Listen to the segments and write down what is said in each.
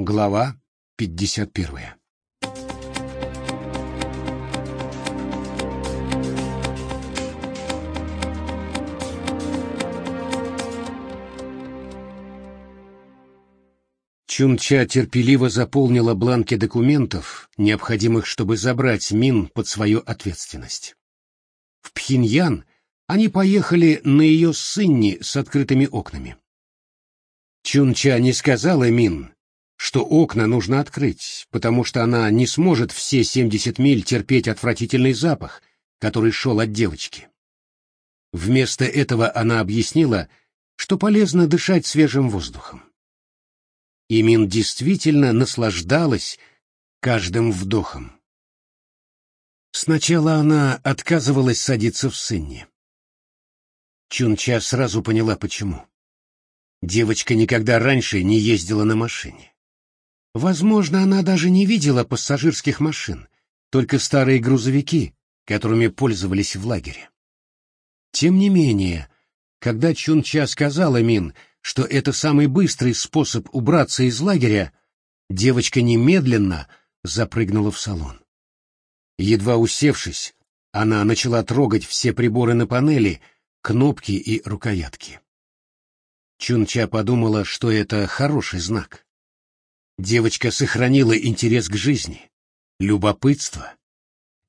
Глава 51 Чунча терпеливо заполнила бланки документов, необходимых, чтобы забрать Мин под свою ответственность. В Пхеньян они поехали на ее сынни с открытыми окнами. Чунча не сказала Мин, что окна нужно открыть, потому что она не сможет все 70 миль терпеть отвратительный запах, который шел от девочки. Вместо этого она объяснила, что полезно дышать свежим воздухом. И Мин действительно наслаждалась каждым вдохом. Сначала она отказывалась садиться в сынне. Чунча сразу поняла, почему. Девочка никогда раньше не ездила на машине. Возможно, она даже не видела пассажирских машин, только старые грузовики, которыми пользовались в лагере. Тем не менее, когда Чунча сказала Мин, что это самый быстрый способ убраться из лагеря, девочка немедленно запрыгнула в салон. Едва усевшись, она начала трогать все приборы на панели, кнопки и рукоятки. Чунча подумала, что это хороший знак. Девочка сохранила интерес к жизни, любопытство.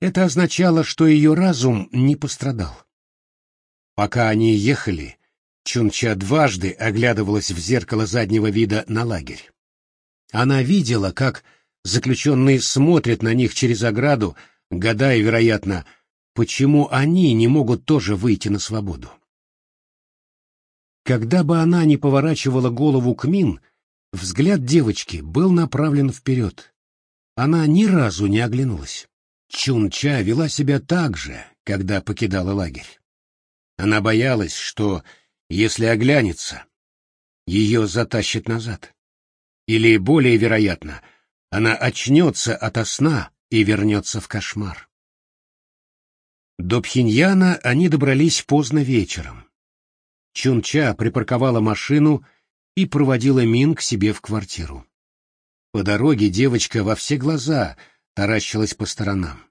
Это означало, что ее разум не пострадал. Пока они ехали, Чунча дважды оглядывалась в зеркало заднего вида на лагерь. Она видела, как заключенные смотрят на них через ограду, гадая, вероятно, почему они не могут тоже выйти на свободу. Когда бы она ни поворачивала голову к Мин, взгляд девочки был направлен вперед. Она ни разу не оглянулась. Чунча вела себя так же, когда покидала лагерь. Она боялась, что если оглянется, ее затащит назад. Или, более вероятно, она очнется ото сна и вернется в кошмар. До Пхеньяна они добрались поздно вечером. Чунча припарковала машину и проводила Мин к себе в квартиру. По дороге девочка во все глаза таращилась по сторонам.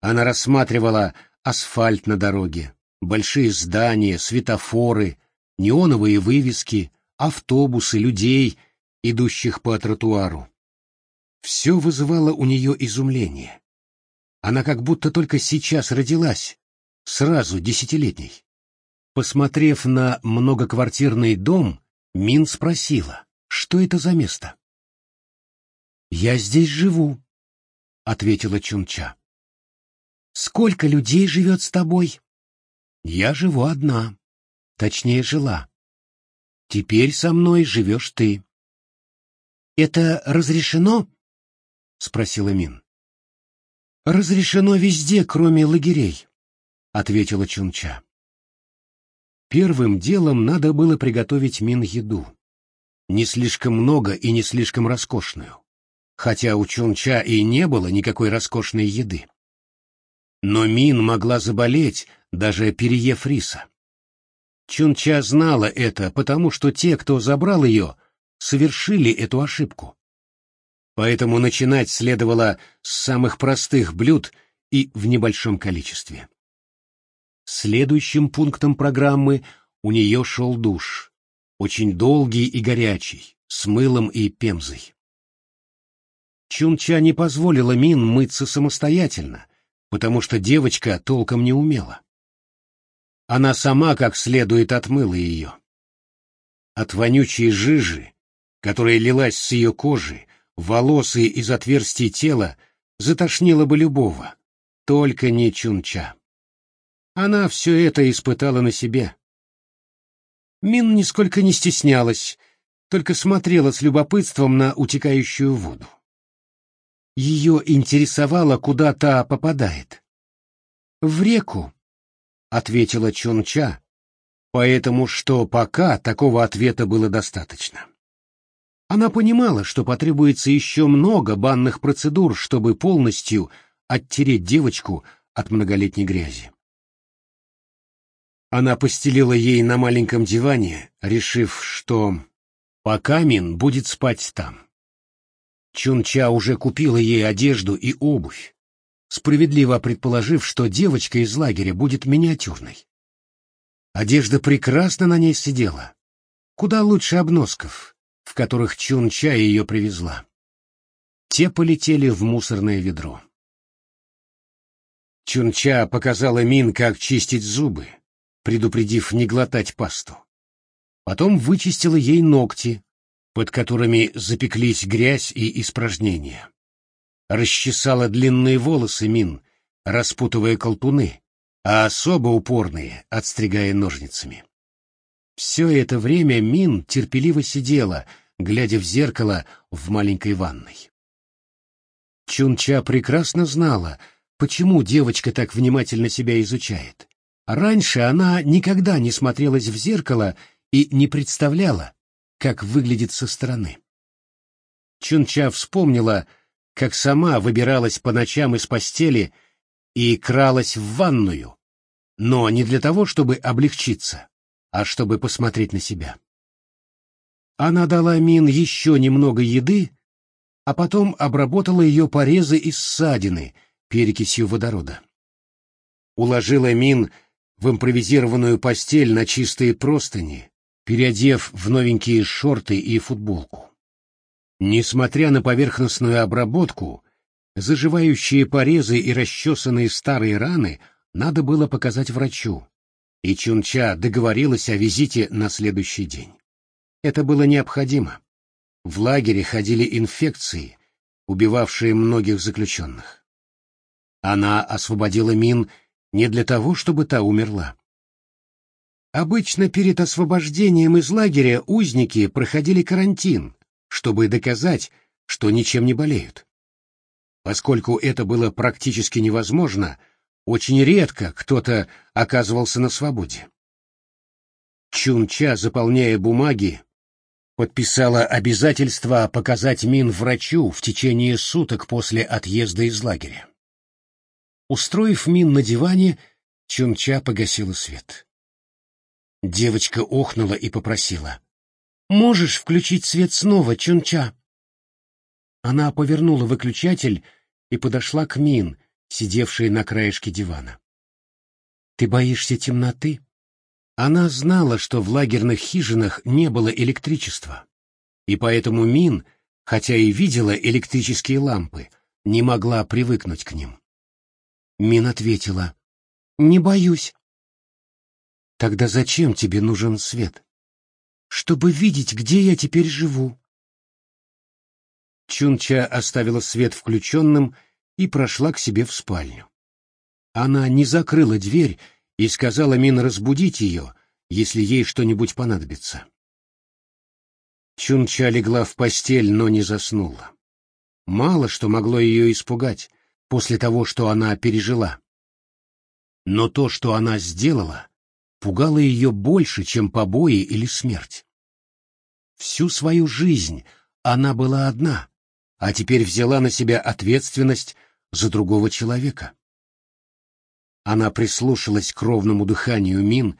Она рассматривала асфальт на дороге, большие здания, светофоры, неоновые вывески, автобусы, людей, идущих по тротуару. Все вызывало у нее изумление. Она как будто только сейчас родилась, сразу десятилетней. Посмотрев на многоквартирный дом, Мин спросила, что это за место. «Я здесь живу», — ответила Чунча. «Сколько людей живет с тобой?» Я живу одна. Точнее, жила. Теперь со мной живешь ты. Это разрешено? Спросила Мин. Разрешено везде, кроме лагерей, ответила Чунча. Первым делом надо было приготовить Мин еду. Не слишком много и не слишком роскошную. Хотя у Чунча и не было никакой роскошной еды. Но Мин могла заболеть, даже переев риса. Чунча знала это, потому что те, кто забрал ее, совершили эту ошибку. Поэтому начинать следовало с самых простых блюд и в небольшом количестве. Следующим пунктом программы у нее шел душ, очень долгий и горячий, с мылом и пемзой. Чунча не позволила Мин мыться самостоятельно, потому что девочка толком не умела. Она сама как следует отмыла ее. От вонючей жижи, которая лилась с ее кожи, волос и из отверстий тела, затошнило бы любого, только не Чунча. Она все это испытала на себе. Мин нисколько не стеснялась, только смотрела с любопытством на утекающую воду. Ее интересовало, куда та попадает. «В реку», — ответила Чунча, поэтому что пока такого ответа было достаточно. Она понимала, что потребуется еще много банных процедур, чтобы полностью оттереть девочку от многолетней грязи. Она постелила ей на маленьком диване, решив, что пока Мин будет спать там. Чунча уже купила ей одежду и обувь, справедливо предположив, что девочка из лагеря будет миниатюрной. Одежда прекрасно на ней сидела, куда лучше обносков, в которых Чунча ее привезла. Те полетели в мусорное ведро. Чунча показала Мин, как чистить зубы, предупредив не глотать пасту. Потом вычистила ей ногти, под которыми запеклись грязь и испражнения. Расчесала длинные волосы Мин, распутывая колтуны, а особо упорные, отстригая ножницами. Все это время Мин терпеливо сидела, глядя в зеркало в маленькой ванной. Чунча прекрасно знала, почему девочка так внимательно себя изучает. Раньше она никогда не смотрелась в зеркало и не представляла, как выглядит со стороны. Чунча вспомнила, как сама выбиралась по ночам из постели и кралась в ванную, но не для того, чтобы облегчиться, а чтобы посмотреть на себя. Она дала Мин еще немного еды, а потом обработала ее порезы и ссадины перекисью водорода. Уложила Мин в импровизированную постель на чистые простыни, переодев в новенькие шорты и футболку. Несмотря на поверхностную обработку, заживающие порезы и расчесанные старые раны надо было показать врачу, и Чунча договорилась о визите на следующий день. Это было необходимо. В лагере ходили инфекции, убивавшие многих заключенных. Она освободила Мин не для того, чтобы та умерла. Обычно перед освобождением из лагеря узники проходили карантин, чтобы доказать, что ничем не болеют. Поскольку это было практически невозможно, очень редко кто-то оказывался на свободе. Чунча, заполняя бумаги, подписала обязательство показать Мин врачу в течение суток после отъезда из лагеря. Устроив Мин на диване, Чунча погасила свет. Девочка охнула и попросила. «Можешь включить свет снова, Чунча?» Она повернула выключатель и подошла к Мин, сидевшей на краешке дивана. «Ты боишься темноты?» Она знала, что в лагерных хижинах не было электричества, и поэтому Мин, хотя и видела электрические лампы, не могла привыкнуть к ним. Мин ответила, «Не боюсь». «Тогда зачем тебе нужен свет?» «Чтобы видеть, где я теперь живу». Чунча оставила свет включенным и прошла к себе в спальню. Она не закрыла дверь и сказала Мин разбудить ее, если ей что-нибудь понадобится. Чунча легла в постель, но не заснула. Мало что могло ее испугать после того, что она пережила. Но то, что она сделала, пугало ее больше, чем побои или смерть. Всю свою жизнь она была одна, а теперь взяла на себя ответственность за другого человека. Она прислушалась к ровному дыханию мин,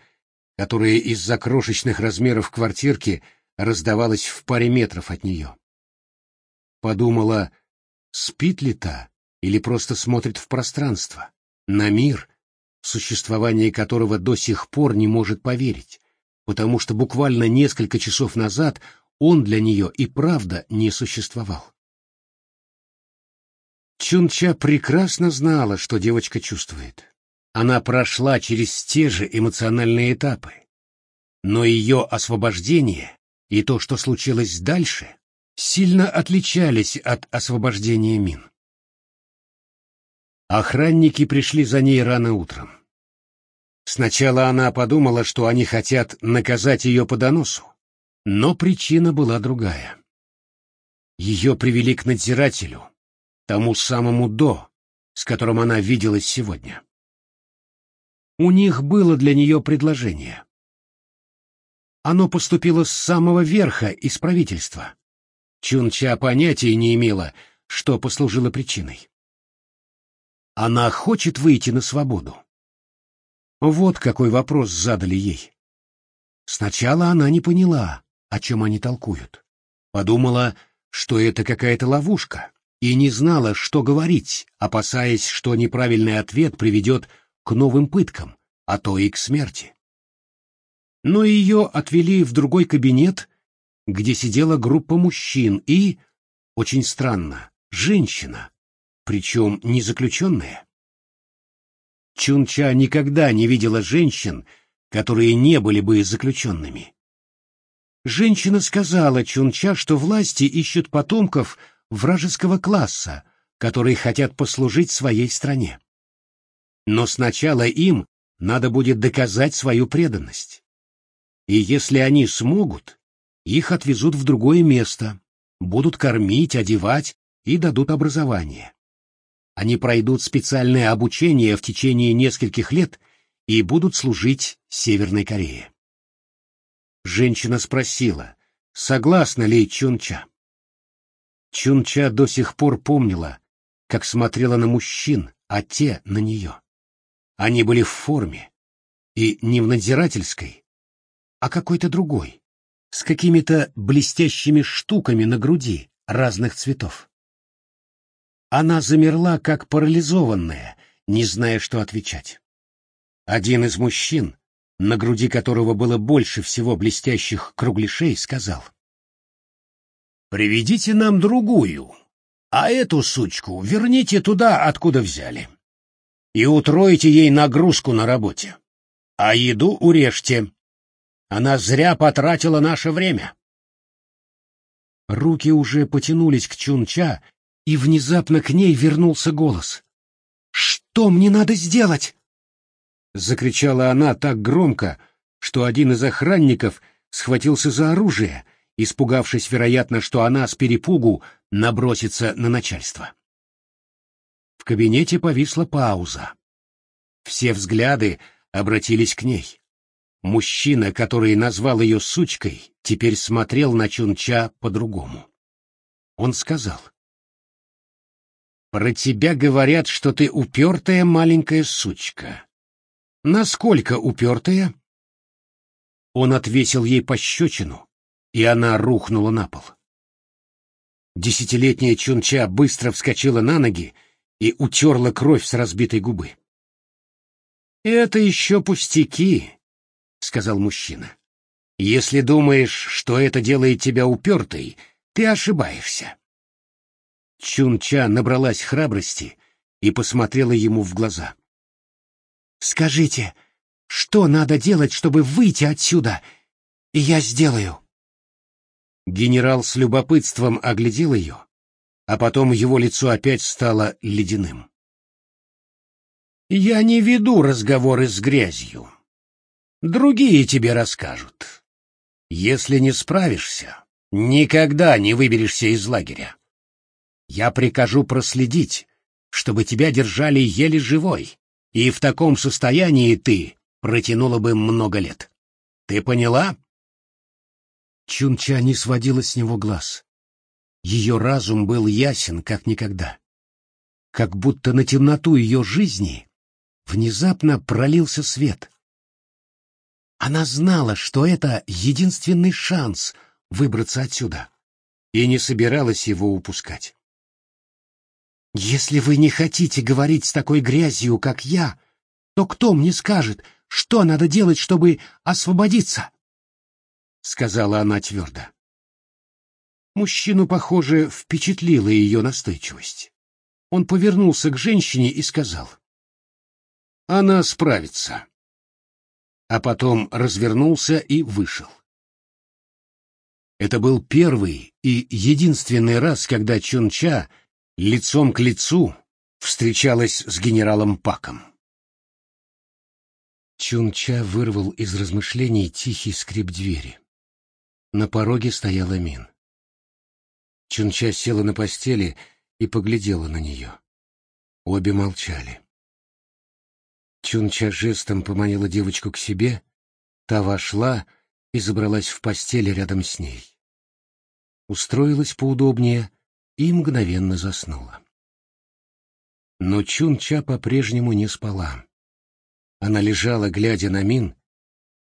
которое из-за крошечных размеров квартирки раздавалось в паре метров от нее. Подумала, спит ли та или просто смотрит в пространство, на мир, в существование которого до сих пор не может поверить, потому что буквально несколько часов назад он для нее и правда не существовал. Чунча прекрасно знала, что девочка чувствует. Она прошла через те же эмоциональные этапы. Но ее освобождение и то, что случилось дальше, сильно отличались от освобождения Мин. Охранники пришли за ней рано утром. Сначала она подумала, что они хотят наказать ее по доносу, но причина была другая. Ее привели к надзирателю, тому самому До, с которым она виделась сегодня. У них было для нее предложение. Оно поступило с самого верха из правительства. Чунча понятия не имела, что послужило причиной. Она хочет выйти на свободу. Вот какой вопрос задали ей. Сначала она не поняла, о чем они толкуют. Подумала, что это какая-то ловушка, и не знала, что говорить, опасаясь, что неправильный ответ приведет к новым пыткам, а то и к смерти. Но ее отвели в другой кабинет, где сидела группа мужчин и, очень странно, женщина, причем не заключенная. Чунча никогда не видела женщин, которые не были бы заключенными. Женщина сказала Чунча, что власти ищут потомков вражеского класса, которые хотят послужить своей стране. Но сначала им надо будет доказать свою преданность. И если они смогут, их отвезут в другое место, будут кормить, одевать и дадут образование. Они пройдут специальное обучение в течение нескольких лет и будут служить Северной Корее. Женщина спросила, согласна ли Чунча. Чунча до сих пор помнила, как смотрела на мужчин, а те на нее. Они были в форме, и не в надзирательской, а какой-то другой, с какими-то блестящими штуками на груди разных цветов. Она замерла, как парализованная, не зная, что отвечать. Один из мужчин, на груди которого было больше всего блестящих кругляшей, сказал. «Приведите нам другую, а эту сучку верните туда, откуда взяли, и утройте ей нагрузку на работе, а еду урежьте. Она зря потратила наше время». Руки уже потянулись к Чунча, и внезапно к ней вернулся голос. «Что мне надо сделать?» Закричала она так громко, что один из охранников схватился за оружие, испугавшись, вероятно, что она с перепугу набросится на начальство. В кабинете повисла пауза. Все взгляды обратились к ней. Мужчина, который назвал ее сучкой, теперь смотрел на Чунча по-другому. Он сказал, про тебя говорят, что ты упертая маленькая сучка. Насколько упертая? Он отвесил ей пощечину, и она рухнула на пол. Десятилетняя Чунча быстро вскочила на ноги и утерла кровь с разбитой губы. «Это еще пустяки», — сказал мужчина. «Если думаешь, что это делает тебя упертой, ты ошибаешься. Чунча набралась храбрости и посмотрела ему в глаза. «Скажите, что надо делать, чтобы выйти отсюда? И я сделаю». Генерал с любопытством оглядел ее, а потом его лицо опять стало ледяным. «Я не веду разговоры с грязью. Другие тебе расскажут. Если не справишься, никогда не выберешься из лагеря. Я прикажу проследить, чтобы тебя держали еле живой, и в таком состоянии ты протянула бы много лет. Ты поняла? Чунча не сводила с него глаз. Ее разум был ясен, как никогда. Как будто на темноту ее жизни внезапно пролился свет. Она знала, что это единственный шанс выбраться отсюда, и не собиралась его упускать. Если вы не хотите говорить с такой грязью, как я, то кто мне скажет, что надо делать, чтобы освободиться? Сказала она твердо. Мужчину, похоже, впечатлила ее настойчивость. Он повернулся к женщине и сказал. Она справится. А потом развернулся и вышел. Это был первый и единственный раз, когда Чунча лицом к лицу встречалась с генералом Паком. Чунча вырвал из размышлений тихий скрип двери. На пороге стояла Мин. Чунча села на постели и поглядела на нее. Обе молчали. Чунча жестом поманила девочку к себе, та вошла и забралась в постель рядом с ней. Устроилась поудобнее и мгновенно заснула. Но Чунча по-прежнему не спала. Она лежала, глядя на Мин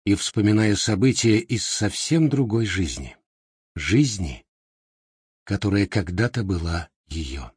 и вспоминая события из совсем другой жизни. Жизни, которая когда-то была ее.